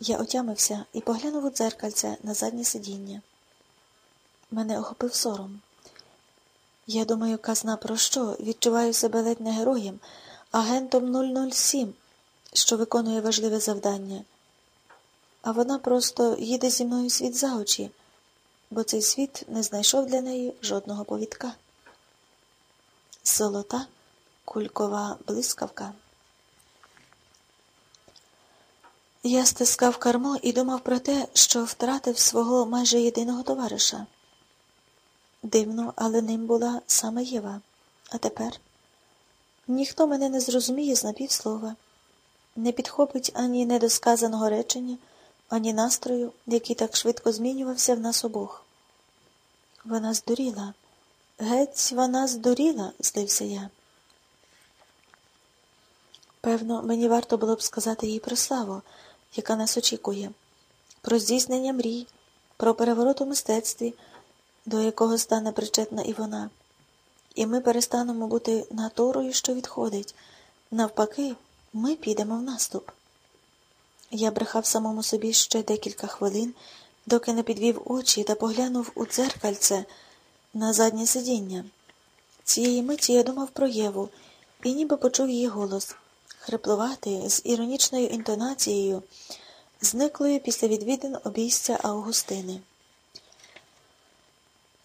Я отямився і поглянув у дзеркальце на заднє сидіння. Мене охопив сором. Я думаю, казна про що? Відчуваю себе ледь не героєм, агентом 007, що виконує важливе завдання. А вона просто їде зі мною світ за очі, бо цей світ не знайшов для неї жодного повідка. Золота кулькова блискавка. Я стискав кармо і думав про те, що втратив свого майже єдиного товариша. Дивно, але ним була саме Єва. А тепер ніхто мене не зрозуміє з напівслова, не підхопить ані недосказаного речення, ані настрою, який так швидко змінювався в нас обох. Вона здуріла. Геть вона здуріла, злився я. Певно, мені варто було б сказати їй про славу, яка нас очікує, про здійснення мрій, про переворот у мистецтві, до якого стане причетна і вона. І ми перестанемо бути наторою, що відходить. Навпаки, ми підемо в наступ. Я брехав самому собі ще декілька хвилин, доки не підвів очі та поглянув у дзеркальце на заднє сидіння. Цієї миті я думав про Єву і ніби почув її голос, хриплуватий, з іронічною інтонацією, зниклою після відвідин обійстя Августини.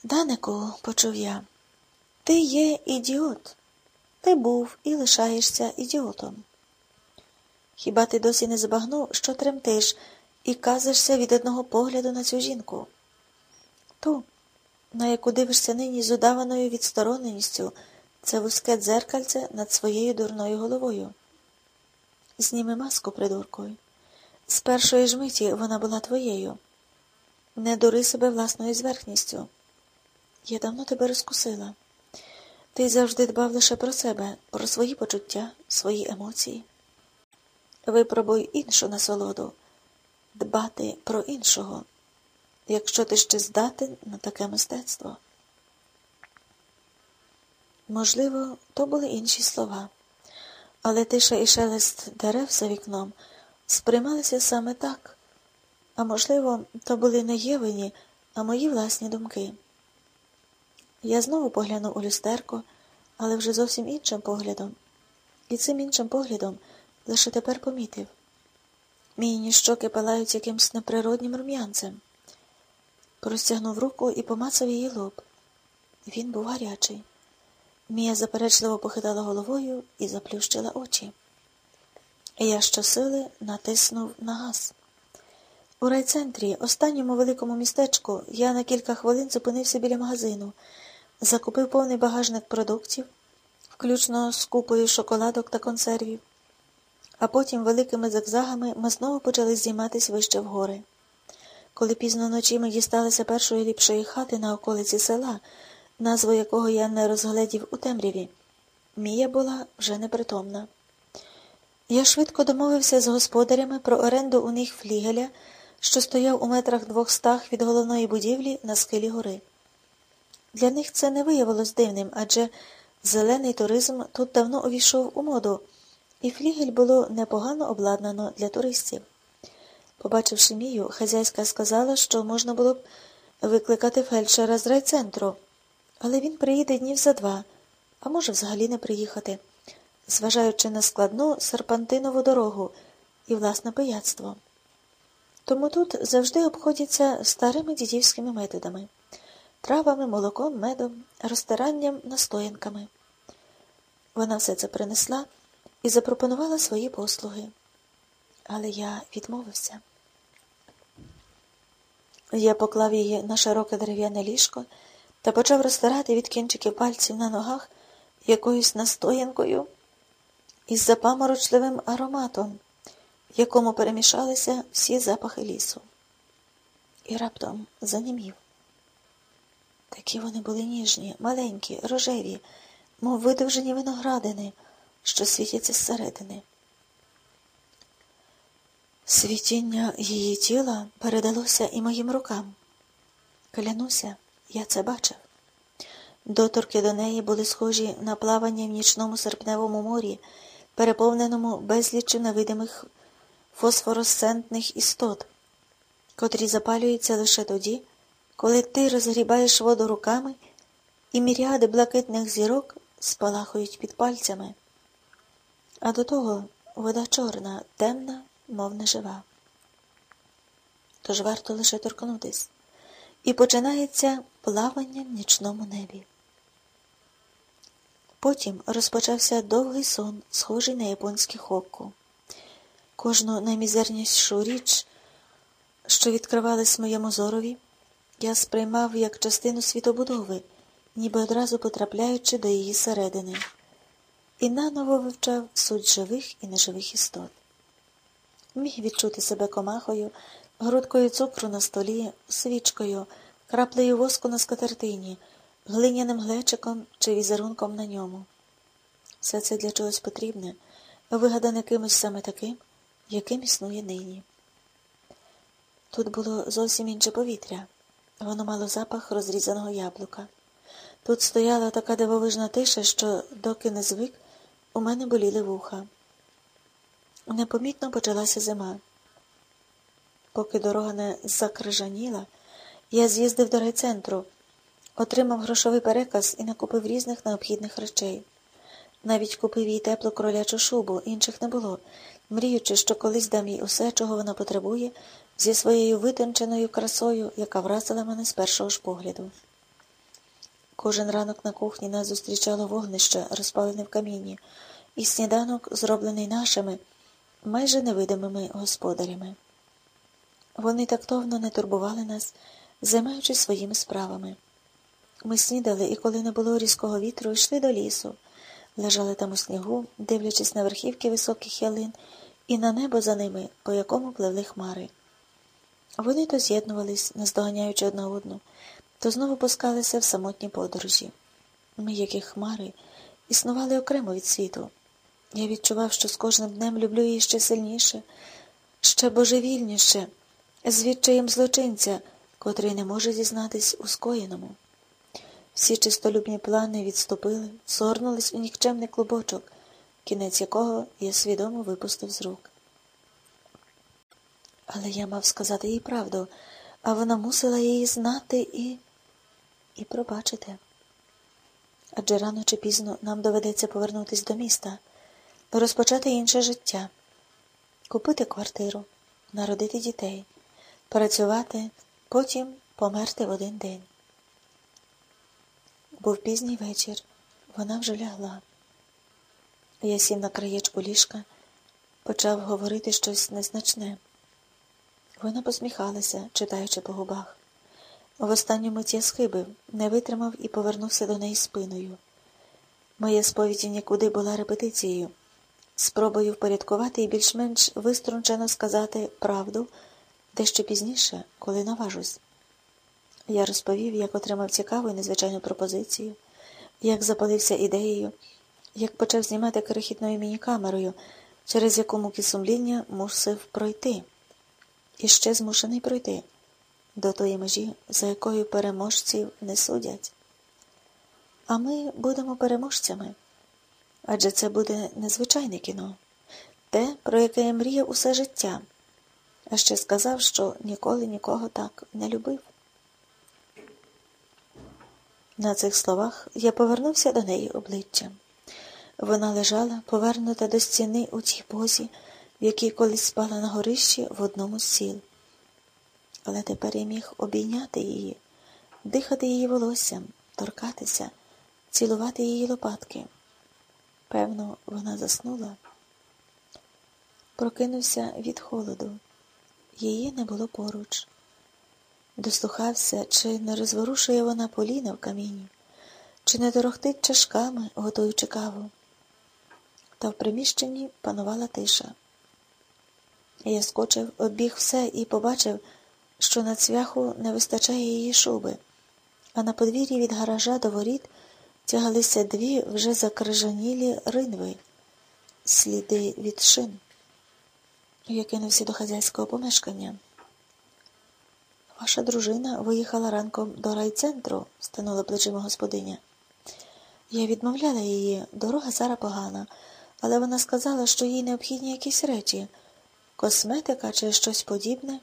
Данику, почув я, ти є ідіот. Ти був і лишаєшся ідіотом. Хіба ти досі не збагнув, що тремтиш і казишся від одного погляду на цю жінку? Ту, на яку дивишся нині з удаваною відстороненістю, це вузьке дзеркальце над своєю дурною головою. Зніми маску, придуркою. З першої ж миті вона була твоєю. Не дури себе власною зверхністю. Я давно тебе розкусила. Ти завжди дбав лише про себе, про свої почуття, свої емоції. Випробуй іншу насолоду, дбати про іншого, якщо ти ще здатен на таке мистецтво. Можливо, то були інші слова, але тиша і шелест дерев за вікном сприймалися саме так, а можливо, то були не Євині, а мої власні думки. Я знову поглянув у люстерко, але вже зовсім іншим поглядом, і цим іншим поглядом лише тепер помітив. Мійні щоки палають якимсь неприроднім рум'янцем. Простягнув руку і помацав її лоб. Він був гарячий. Мія заперечливо похитала головою і заплющила очі. Я щосили натиснув на газ. У райцентрі, останньому великому містечку, я на кілька хвилин зупинився біля магазину, закупив повний багажник продуктів, включно з купою шоколадок та консервів, а потім великими зигзагами ми знову почали здійматись вище вгори. Коли пізно вночі ми дісталися першої ліпшої хати на околиці села, назву якого я не розгледів у темряві, Мія була вже непритомна. Я швидко домовився з господарями про оренду у них флігеля, що стояв у метрах двохстах від головної будівлі на схилі гори. Для них це не виявилось дивним, адже зелений туризм тут давно увійшов у моду, і флігель було непогано обладнано для туристів. Побачивши мію, хазяйська сказала, що можна було б викликати фельдшера з райцентру, але він приїде днів за два, а може взагалі не приїхати, зважаючи на складну серпантинову дорогу і власне пияцтво. Тому тут завжди обходяться старими дідівськими методами травами, молоком, медом, розтиранням, настоянками. Вона все це принесла і запропонувала свої послуги. Але я відмовився. Я поклав її на широке дерев'яне ліжко та почав розтирати від кінчиків пальців на ногах якоюсь настоянкою із запаморочливим ароматом, в якому перемішалися всі запахи лісу. І раптом занімів. Такі вони були ніжні, маленькі, рожеві, мов видовжені виноградини, що світяться зсередини. Світіння її тіла передалося і моїм рукам. Клянуся, я це бачив. Доторки до неї були схожі на плавання в нічному серпневому морі, переповненому безліччю невидимих фосфоресцентних істот, котрі запалюються лише тоді, коли ти розгрібаєш воду руками і міріади блакитних зірок спалахують під пальцями. А до того вода чорна, темна, мов нежива. Тож варто лише торкнутись, і починається плавання в нічному небі. Потім розпочався довгий сон, схожий на японське хокку. Кожну наймізернішу річ, що відкривались моєму зорові, я сприймав як частину світобудови, ніби одразу потрапляючи до її середини, і наново вивчав суть живих і неживих істот. Міг відчути себе комахою, грудкою цукру на столі, свічкою, краплею воску на скатертині, глиняним глечиком чи візерунком на ньому. Все це для чогось потрібне, вигадане кимось саме таким, яким існує нині. Тут було зовсім інше повітря. Воно мало запах розрізаного яблука. Тут стояла така дивовижна тиша, що, доки не звик, у мене боліли вуха. Непомітно почалася зима. Поки дорога не закрижаніла, я з'їздив до райцентру, отримав грошовий переказ і накупив різних необхідних речей. Навіть купив їй теплу кролячу шубу, інших не було, мріючи, що колись дам їй усе, чого вона потребує, зі своєю витонченою красою, яка вразила мене з першого ж погляду. Кожен ранок на кухні нас зустрічало вогнище, розпалене в камінні, і сніданок, зроблений нашими, майже невидимими господарями. Вони тактовно не турбували нас, займаючись своїми справами. Ми снідали, і коли не було різкого вітру, йшли до лісу, лежали там у снігу, дивлячись на верхівки високих ялин і на небо за ними, по якому пливли хмари. Вони то з'єднувались, наздоганяючи одна одну, то знову пускалися в самотні подорожі. Ми, як і хмари, існували окремо від світу. Я відчував, що з кожним днем люблю її ще сильніше, ще божевільніше, з відчаєм злочинця, котрий не може зізнатись у скоєному. Всі чистолюбні плани відступили, сорнулись у нікчемний клубочок, кінець якого я свідомо випустив з рук. Але я мав сказати їй правду, а вона мусила її знати і і пробачити. Адже рано чи пізно нам доведеться повернутися до міста, розпочати інше життя, купити квартиру, народити дітей, працювати, потім померти в один день. Був пізній вечір, вона вже лягла. Я сів на краєчку ліжка, почав говорити щось незначне. Вона посміхалася, читаючи по губах. В останню мить я схибив, не витримав і повернувся до неї спиною. Моя сповідь нікуди була репетицією, спробою впорядкувати і більш-менш виструнчено сказати правду дещо пізніше, коли наважусь. Я розповів, як отримав цікаву і незвичайну пропозицію, як запалився ідеєю, як почав знімати крихітною мінікамерою, через яку муки сумління мусив пройти, і ще змушений пройти до тої межі, за якою переможців не судять. А ми будемо переможцями. Адже це буде незвичайне кіно, те, про яке я мріяв усе життя, а ще сказав, що ніколи нікого так не любив. На цих словах я повернувся до неї обличчям. Вона лежала, повернута до стіни у тій позі, в якій колись спала на горищі в одному з сіл але тепер я міг обійняти її, дихати її волоссям, торкатися, цілувати її лопатки. Певно, вона заснула. Прокинувся від холоду. Її не було поруч. Дослухався, чи не розворушує вона поліна в каміні, чи не торохтить чашками, готуючи каву. Та в приміщенні панувала тиша. Я скочив, обіг все і побачив що на цвяху не вистачає її шуби, а на подвір'ї від гаража до воріт тягалися дві вже закрижанілі ринви, сліди від шин. Я кинувся до хазяйського помешкання. Ваша дружина виїхала ранком до райцентру, станула плечима господиня. Я відмовляла її, дорога зараз погана, але вона сказала, що їй необхідні якісь речі. косметика чи щось подібне.